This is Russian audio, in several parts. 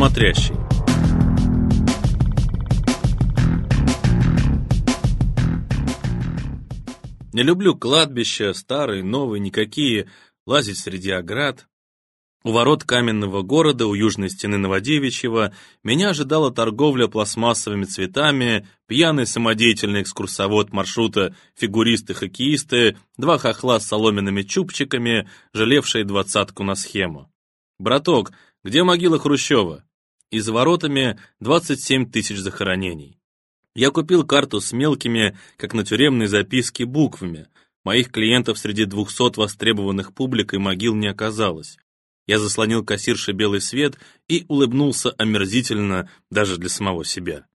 смотрящий. Не люблю кладбища, старые, новые, никакие, лазить среди оград. У ворот каменного города, у южной стены Новодевичьего, меня ожидала торговля пластмассовыми цветами, пьяный самодеятельный экскурсовод маршрута фигуристы-хоккеисты, два хохла с соломенными чубчиками, жалевшие двадцатку на схему. «Браток, где могила Хрущева?» И за воротами 27 тысяч захоронений. Я купил карту с мелкими, как на тюремной записке, буквами. Моих клиентов среди 200 востребованных публик и могил не оказалось. Я заслонил кассирше белый свет и улыбнулся омерзительно даже для самого себя.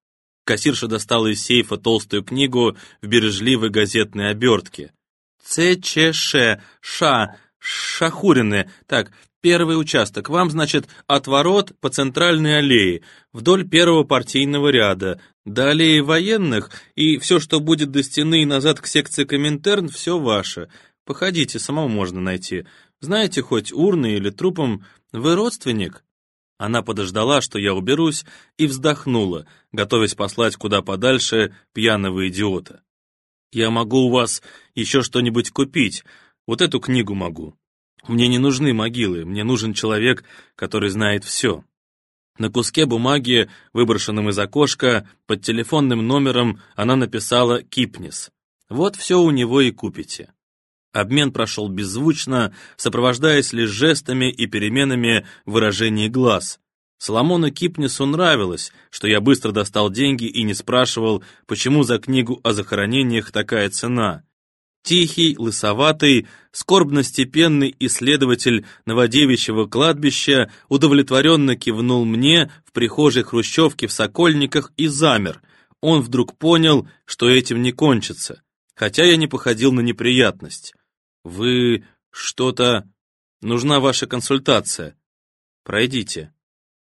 Кассирша достала из сейфа толстую книгу в бережливой газетной обертке. ЦЧШ, Ша, Шахурины. Так, первый участок. Вам, значит, от ворот по центральной аллее, вдоль первого партийного ряда, до аллеи военных, и все, что будет до стены и назад к секции Коминтерн, все ваше. Походите, самому можно найти. Знаете, хоть урны или трупом, вы родственник?» Она подождала, что я уберусь, и вздохнула, готовясь послать куда подальше пьяного идиота. «Я могу у вас еще что-нибудь купить, вот эту книгу могу. Мне не нужны могилы, мне нужен человек, который знает все». На куске бумаги, выброшенном из окошка, под телефонным номером она написала «Кипнис». Вот все у него и купите. Обмен прошел беззвучно, сопровождаясь лишь жестами и переменами выражений глаз. Соломону Кипнису нравилось, что я быстро достал деньги и не спрашивал, почему за книгу о захоронениях такая цена. Тихий, лысоватый, скорбно-степенный исследователь Новодевичьего кладбища удовлетворенно кивнул мне в прихожей хрущевки в Сокольниках и замер. Он вдруг понял, что этим не кончится, хотя я не походил на неприятность. «Вы что-то... Нужна ваша консультация. Пройдите».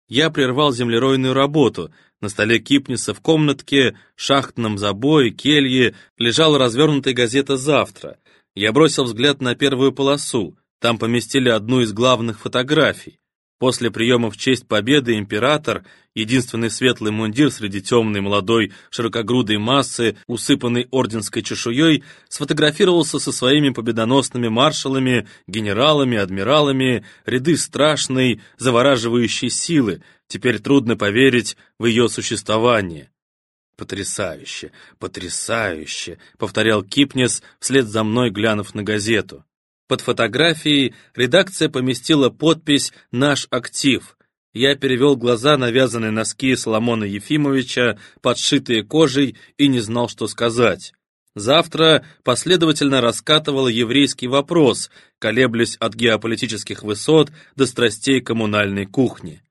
Я прервал землеройную работу. На столе Кипниса в комнатке, шахтном забое, келье лежала развернутая газета «Завтра». Я бросил взгляд на первую полосу. Там поместили одну из главных фотографий. После приема в честь победы император, единственный светлый мундир среди темной молодой широкогрудой массы, усыпанной орденской чешуей, сфотографировался со своими победоносными маршалами, генералами, адмиралами, ряды страшной, завораживающей силы. Теперь трудно поверить в ее существование. «Потрясающе, потрясающе», — повторял Кипнес, вслед за мной глянув на газету. Под фотографией редакция поместила подпись «Наш актив». Я перевел глаза на вязаные носки Соломона Ефимовича, подшитые кожей, и не знал, что сказать. Завтра последовательно раскатывал еврейский вопрос, колеблясь от геополитических высот до страстей коммунальной кухни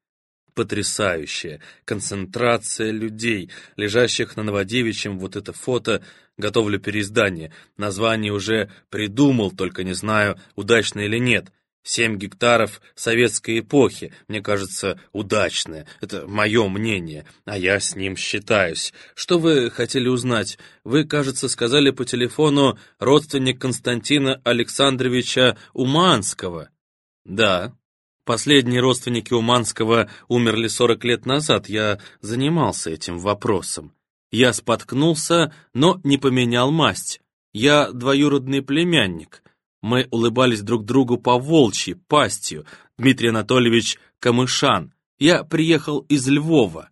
потрясающая. Концентрация людей, лежащих на Новодевичьем, вот это фото, готовлю переиздание. Название уже придумал, только не знаю, удачно или нет. Семь гектаров советской эпохи, мне кажется, удачное. Это мое мнение, а я с ним считаюсь. Что вы хотели узнать? Вы, кажется, сказали по телефону родственник Константина Александровича Уманского. Да, Последние родственники Уманского умерли 40 лет назад, я занимался этим вопросом. Я споткнулся, но не поменял масть. Я двоюродный племянник. Мы улыбались друг другу по волчьи, пастью. Дмитрий Анатольевич Камышан. Я приехал из Львова.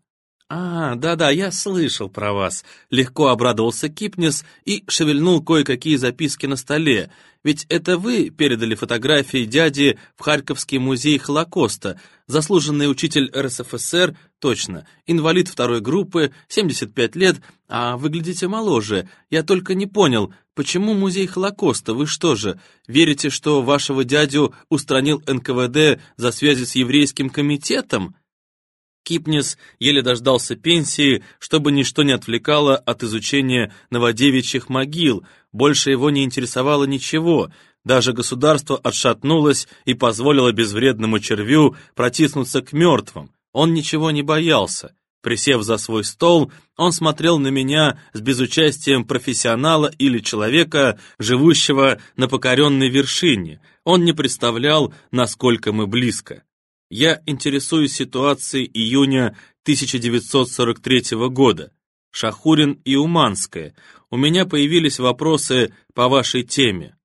«А, да-да, я слышал про вас», — легко обрадовался Кипнес и шевельнул кое-какие записки на столе. «Ведь это вы передали фотографии дяди в Харьковский музей Холокоста, заслуженный учитель РСФСР, точно, инвалид второй группы, 75 лет, а выглядите моложе. Я только не понял, почему музей Холокоста? Вы что же, верите, что вашего дядю устранил НКВД за связи с еврейским комитетом?» Кипнес еле дождался пенсии, чтобы ничто не отвлекало от изучения новодевичьих могил, больше его не интересовало ничего, даже государство отшатнулось и позволило безвредному червю протиснуться к мертвым. Он ничего не боялся. Присев за свой стол, он смотрел на меня с безучастием профессионала или человека, живущего на покоренной вершине. Он не представлял, насколько мы близко. Я интересуюсь ситуацией июня 1943 года. Шахурин и Уманская. У меня появились вопросы по вашей теме.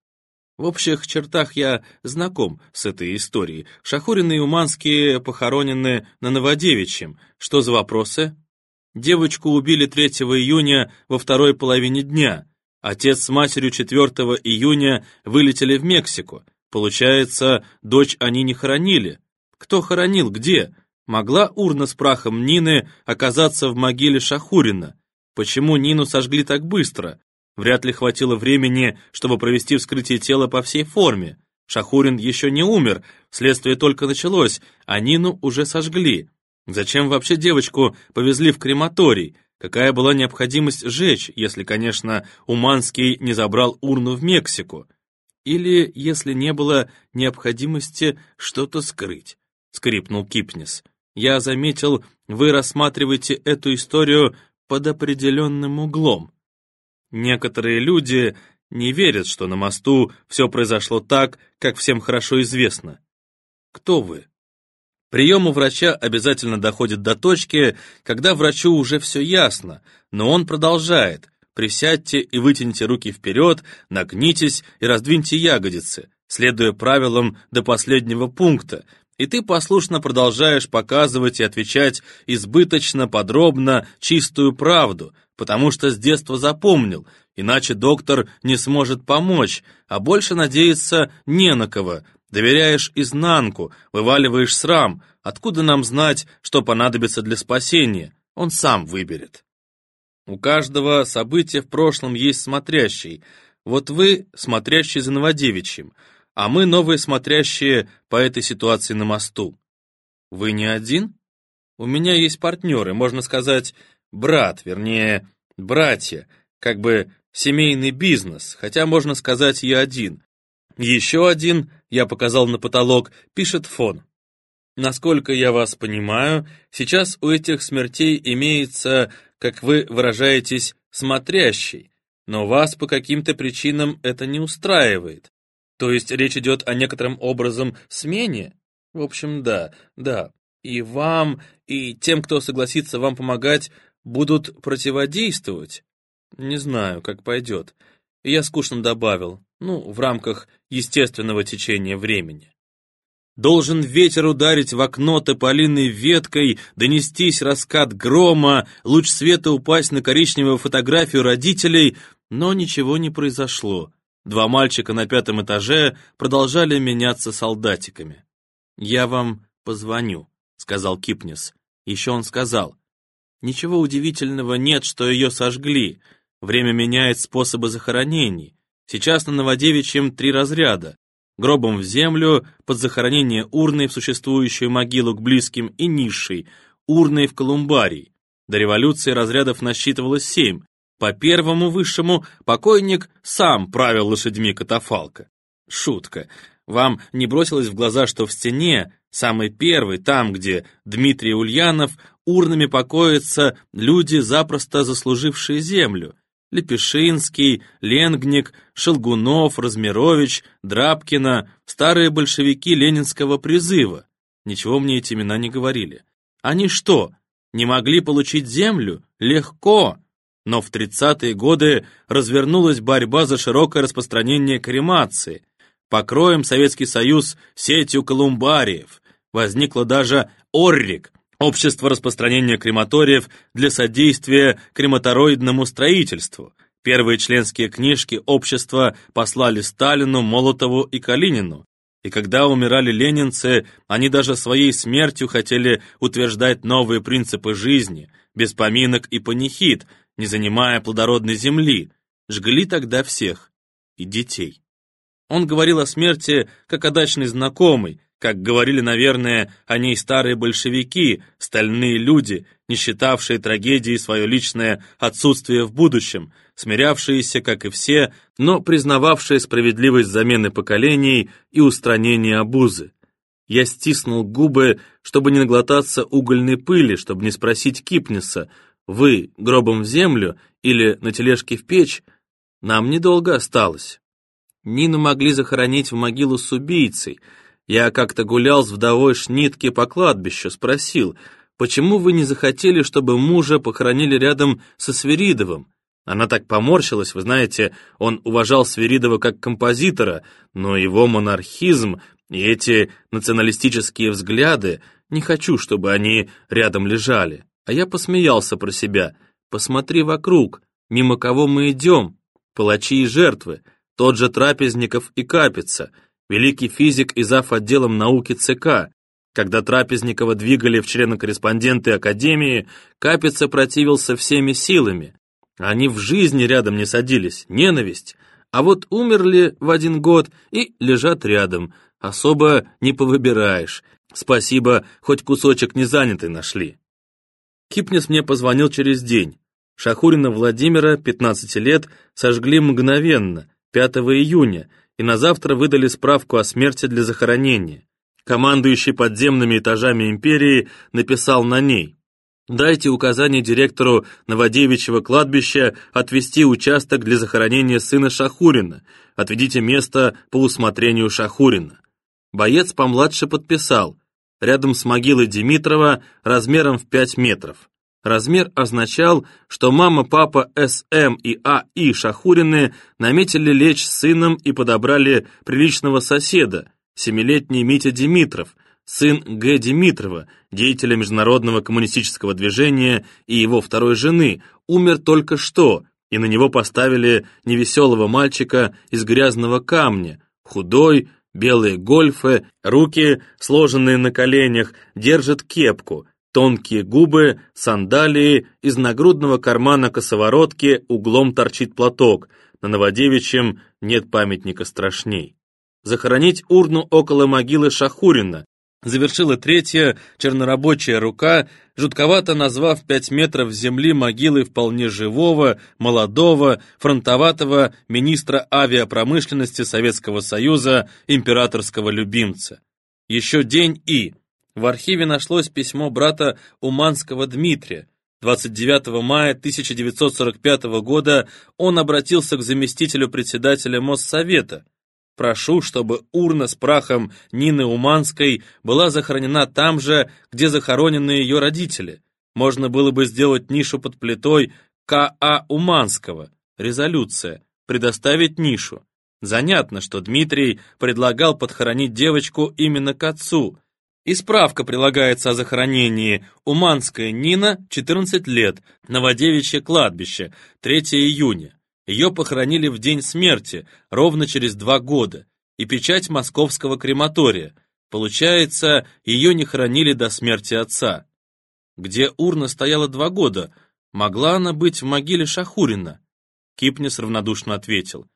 В общих чертах я знаком с этой историей. Шахурин и Уманские похоронены на Новодевичьем. Что за вопросы? Девочку убили 3 июня во второй половине дня. Отец с матерью 4 июня вылетели в Мексику. Получается, дочь они не хоронили. Кто хоронил, где? Могла урна с прахом Нины оказаться в могиле Шахурина? Почему Нину сожгли так быстро? Вряд ли хватило времени, чтобы провести вскрытие тела по всей форме. Шахурин еще не умер, следствие только началось, а Нину уже сожгли. Зачем вообще девочку повезли в крематорий? Какая была необходимость сжечь, если, конечно, Уманский не забрал урну в Мексику? Или, если не было необходимости что-то скрыть? Скрипнул Кипнис. Я заметил, вы рассматриваете эту историю под определенным углом. Некоторые люди не верят, что на мосту все произошло так, как всем хорошо известно. Кто вы? Прием у врача обязательно доходит до точки, когда врачу уже все ясно, но он продолжает. Присядьте и вытяните руки вперед, нагнитесь и раздвиньте ягодицы, следуя правилам до последнего пункта, и ты послушно продолжаешь показывать и отвечать избыточно, подробно, чистую правду, потому что с детства запомнил, иначе доктор не сможет помочь, а больше надеяться не на кого. Доверяешь изнанку, вываливаешь срам. Откуда нам знать, что понадобится для спасения? Он сам выберет. У каждого события в прошлом есть смотрящий. Вот вы смотрящий за Новодевичьим, а мы новые смотрящие по этой ситуации на мосту. Вы не один? У меня есть партнеры, можно сказать, брат, вернее, братья, как бы семейный бизнес, хотя можно сказать я один. Еще один, я показал на потолок, пишет фон. Насколько я вас понимаю, сейчас у этих смертей имеется, как вы выражаетесь, смотрящий, но вас по каким-то причинам это не устраивает. То есть речь идет о некотором образом смене? В общем, да, да. И вам, и тем, кто согласится вам помогать, будут противодействовать? Не знаю, как пойдет. Я скучно добавил, ну, в рамках естественного течения времени. Должен ветер ударить в окно тополиной веткой, донестись раскат грома, луч света упасть на коричневую фотографию родителей, но ничего не произошло. Два мальчика на пятом этаже продолжали меняться солдатиками. «Я вам позвоню», — сказал Кипнес. Еще он сказал, «Ничего удивительного нет, что ее сожгли. Время меняет способы захоронений. Сейчас на Новодевичьем три разряда. Гробом в землю, под захоронение урной в существующую могилу к близким и низшей, урной в колумбарий. До революции разрядов насчитывалось семь, по первому высшему покойник сам правил лошадьми катафалка. Шутка. Вам не бросилось в глаза, что в стене, самый первый, там, где Дмитрий Ульянов, урнами покоятся люди, запросто заслужившие землю? Лепешинский, Ленгник, Шелгунов, Размирович, Драбкина, старые большевики ленинского призыва. Ничего мне эти имена не говорили. Они что, не могли получить землю? Легко. Но в 30-е годы развернулась борьба за широкое распространение кремации. Покроем Советский Союз сетью колумбариев. Возникло даже Оррик, Общество распространения крематориев для содействия крематороидному строительству. Первые членские книжки общества послали Сталину, Молотову и Калинину. И когда умирали ленинцы, они даже своей смертью хотели утверждать новые принципы жизни, без поминок и панихид, не занимая плодородной земли, жгли тогда всех, и детей. Он говорил о смерти как о дачной знакомой, как говорили, наверное, о ней старые большевики, стальные люди, не считавшие трагедией свое личное отсутствие в будущем, смирявшиеся, как и все, но признававшие справедливость замены поколений и устранения обузы. Я стиснул губы, чтобы не наглотаться угольной пыли, чтобы не спросить Кипниса, вы гробом в землю или на тележке в печь, нам недолго осталось. Нину могли захоронить в могилу с убийцей. Я как-то гулял с вдовой Шнитки по кладбищу, спросил, почему вы не захотели, чтобы мужа похоронили рядом со Свиридовым? Она так поморщилась, вы знаете, он уважал Свиридова как композитора, но его монархизм и эти националистические взгляды, не хочу, чтобы они рядом лежали. А я посмеялся про себя. Посмотри вокруг, мимо кого мы идем, палачи и жертвы, тот же Трапезников и Капица, великий физик и зав. отделом науки ЦК. Когда Трапезникова двигали в члены-корреспонденты Академии, Капица противился всеми силами. Они в жизни рядом не садились, ненависть. А вот умерли в один год и лежат рядом. Особо не повыбираешь. Спасибо, хоть кусочек незанятый нашли. Кипнес мне позвонил через день. Шахурина Владимира, 15 лет, сожгли мгновенно, 5 июня, и на завтра выдали справку о смерти для захоронения. Командующий подземными этажами империи написал на ней «Дайте указание директору Новодевичьего кладбища отвести участок для захоронения сына Шахурина, отведите место по усмотрению Шахурина». Боец помладше подписал, рядом с могилой Димитрова размером в 5 метров. Размер означал, что мама, папа С.М. и А.И. Шахурины наметили лечь с сыном и подобрали приличного соседа, семилетний Митя Димитров, сын Г. Димитрова, деятеля международного коммунистического движения и его второй жены, умер только что, и на него поставили невеселого мальчика из грязного камня, худой, белые гольфы, руки, сложенные на коленях, держат кепку, Тонкие губы, сандалии, из нагрудного кармана косоворотки углом торчит платок, на Новодевичьем нет памятника страшней. Захоронить урну около могилы Шахурина. Завершила третья чернорабочая рука, жутковато назвав пять метров земли могилы вполне живого, молодого, фронтоватого министра авиапромышленности Советского Союза, императорского любимца. Еще день и в архиве нашлось письмо брата Уманского Дмитрия. 29 мая 1945 года он обратился к заместителю председателя Моссовета. «Прошу, чтобы урна с прахом Нины Уманской была захоронена там же, где захоронены ее родители. Можно было бы сделать нишу под плитой К.А. Уманского. Резолюция. Предоставить нишу. Занятно, что Дмитрий предлагал подхоронить девочку именно к отцу, и справка прилагается о захоронении. Уманская Нина, 14 лет, Новодевичье кладбище, 3 июня. Ее похоронили в день смерти, ровно через два года. И печать московского крематория. Получается, ее не хоронили до смерти отца. Где урна стояла два года, могла она быть в могиле Шахурина? Кипнес равнодушно ответил.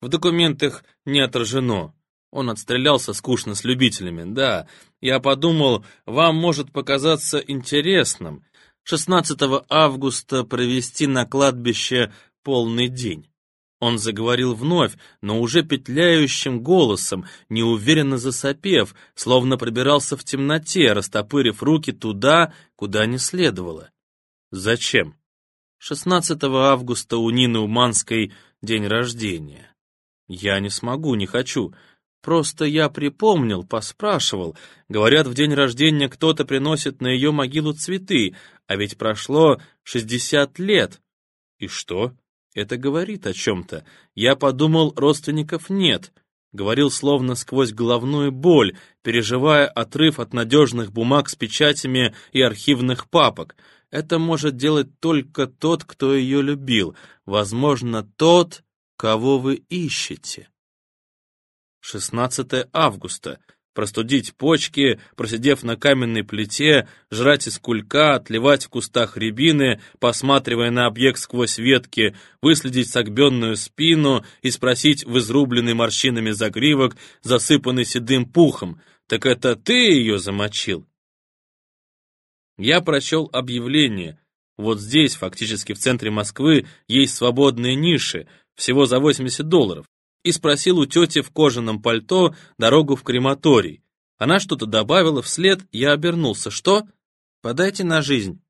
В документах не отражено. Он отстрелялся скучно с любителями. Да, я подумал, вам может показаться интересным 16 августа провести на кладбище полный день. Он заговорил вновь, но уже петляющим голосом, неуверенно засопев, словно пробирался в темноте, растопырив руки туда, куда не следовало. Зачем? 16 августа у Нины Уманской день рождения. Я не смогу, не хочу. Просто я припомнил, поспрашивал. Говорят, в день рождения кто-то приносит на ее могилу цветы, а ведь прошло шестьдесят лет. И что? Это говорит о чем-то. Я подумал, родственников нет. Говорил словно сквозь головную боль, переживая отрыв от надежных бумаг с печатями и архивных папок. Это может делать только тот, кто ее любил. Возможно, тот, кого вы ищете. 16 августа. Простудить почки, просидев на каменной плите, жрать из кулька, отливать в кустах рябины, посматривая на объект сквозь ветки, выследить согбенную спину и спросить в изрубленный морщинами загривок, засыпанный седым пухом, «Так это ты ее замочил?» Я прочел объявление. Вот здесь, фактически в центре Москвы, есть свободные ниши, всего за 80 долларов и спросил у тети в кожаном пальто дорогу в крематорий. Она что-то добавила вслед, я обернулся. Что? Подайте на жизнь.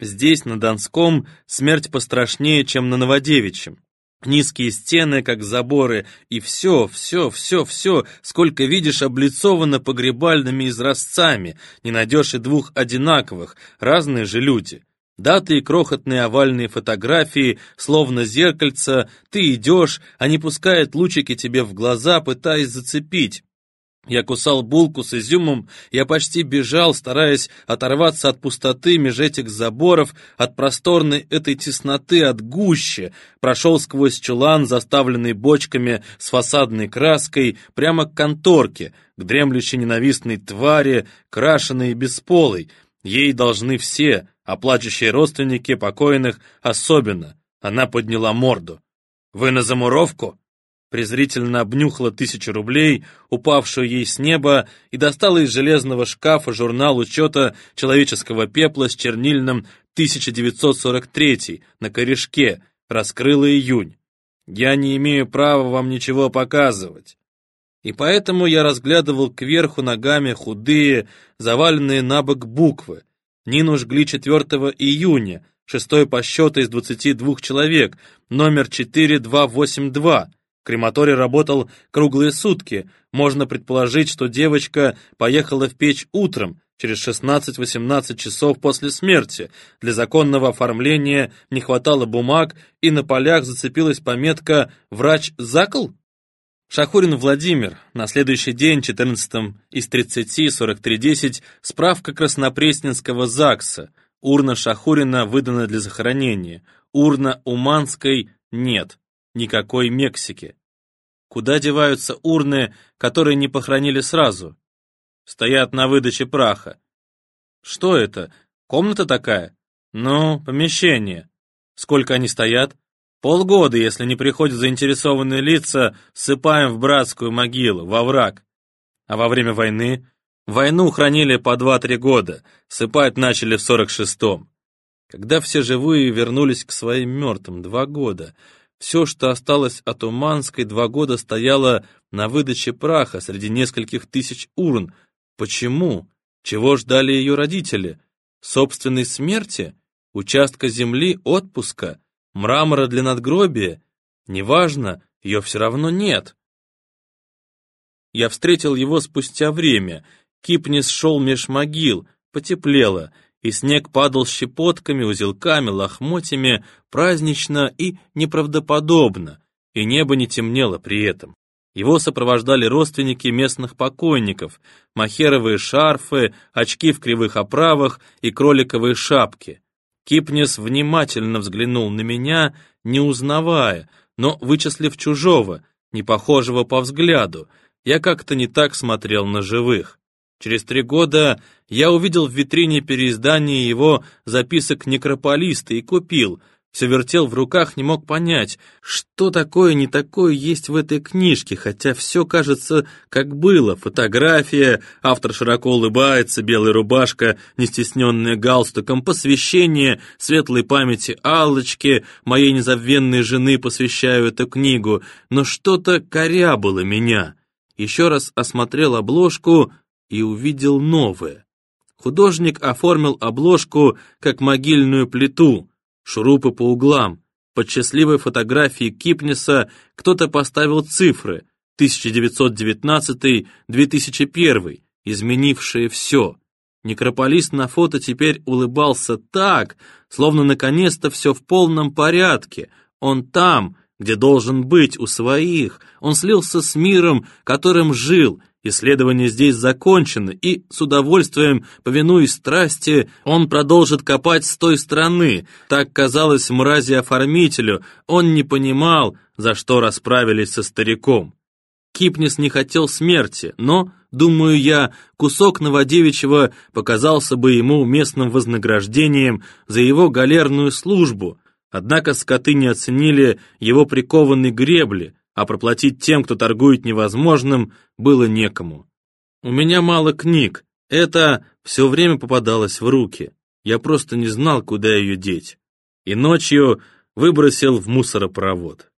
Здесь, на Донском, смерть пострашнее, чем на Новодевичьем. Низкие стены, как заборы, и все, все, все, все, сколько видишь, облицовано погребальными изразцами, не найдешь и двух одинаковых, разные же люди. Даты и крохотные овальные фотографии, словно зеркальца, ты идешь, они пускают лучики тебе в глаза, пытаясь зацепить. Я кусал булку с изюмом, я почти бежал, стараясь оторваться от пустоты меж этих заборов, от просторной этой тесноты, от гуще, прошел сквозь чулан, заставленный бочками с фасадной краской, прямо к конторке, к дремлющей ненавистной твари, крашеной и бесполой. Ей должны все, а плачущие родственники покойных особенно. Она подняла морду. «Вы на замуровку?» презрительно обнюхала тысячу рублей, упавшую ей с неба, и достала из железного шкафа журнал учета человеческого пепла с чернильным 1943 на корешке, раскрыла июнь. Я не имею права вам ничего показывать. И поэтому я разглядывал кверху ногами худые, заваленные на бок буквы. Нину жгли 4 июня, шестой по счету из 22 человек, номер 4282, Крематорий работал круглые сутки. Можно предположить, что девочка поехала в печь утром, через 16-18 часов после смерти. Для законного оформления не хватало бумаг, и на полях зацепилась пометка «Врач закол?» Шахурин Владимир, на следующий день, 14 из 30, 4310, справка Краснопресненского ЗАГСа. Урна Шахурина выдана для захоронения. Урна Уманской нет никакой Мексики. Куда деваются урны, которые не похоронили сразу? Стоят на выдаче праха. Что это? Комната такая? Ну, помещение. Сколько они стоят? Полгода, если не приходят заинтересованные лица, ссыпаем в братскую могилу, во враг. А во время войны? Войну хранили по два-три года, сыпать начали в сорок шестом. Когда все живые вернулись к своим мертвым, два года — все, что осталось от Уманской, два года стояло на выдаче праха среди нескольких тысяч урн. Почему? Чего ждали ее родители? Собственной смерти? Участка земли, отпуска? Мрамора для надгробия? Неважно, ее все равно нет. Я встретил его спустя время. Кипнис шел меж могил, потеплело, и снег падал щепотками, узелками, лохмотьями, празднично и неправдоподобно, и небо не темнело при этом. Его сопровождали родственники местных покойников, махеровые шарфы, очки в кривых оправах и кроликовые шапки. Кипнес внимательно взглянул на меня, не узнавая, но вычислив чужого, не похожего по взгляду, я как-то не так смотрел на живых. Через три года я увидел в витрине переиздание его записок некрополиста и купил. Все вертел в руках, не мог понять, что такое не такое есть в этой книжке, хотя все кажется, как было. Фотография, автор широко улыбается, белая рубашка, не стесненная галстуком, посвящение светлой памяти Аллочки, моей незабвенной жены посвящаю эту книгу, но что-то корябало меня. Еще раз осмотрел обложку и увидел новое. Художник оформил обложку как могильную плиту, шурупы по углам. Под счастливой фотографией Кипниса кто-то поставил цифры 1919-2001, изменившие все. Некрополист на фото теперь улыбался так, словно наконец-то все в полном порядке. Он там, где должен быть, у своих. Он слился с миром, которым жил, Исследования здесь закончены, и, с удовольствием, повинуясь страсти, он продолжит копать с той стороны. Так казалось мрази-оформителю, он не понимал, за что расправились со стариком. Кипнис не хотел смерти, но, думаю я, кусок Новодевичьего показался бы ему местным вознаграждением за его галерную службу, однако скоты не оценили его прикованной гребли, а проплатить тем, кто торгует невозможным, было некому. У меня мало книг, это все время попадалось в руки. Я просто не знал, куда ее деть. И ночью выбросил в мусоропровод.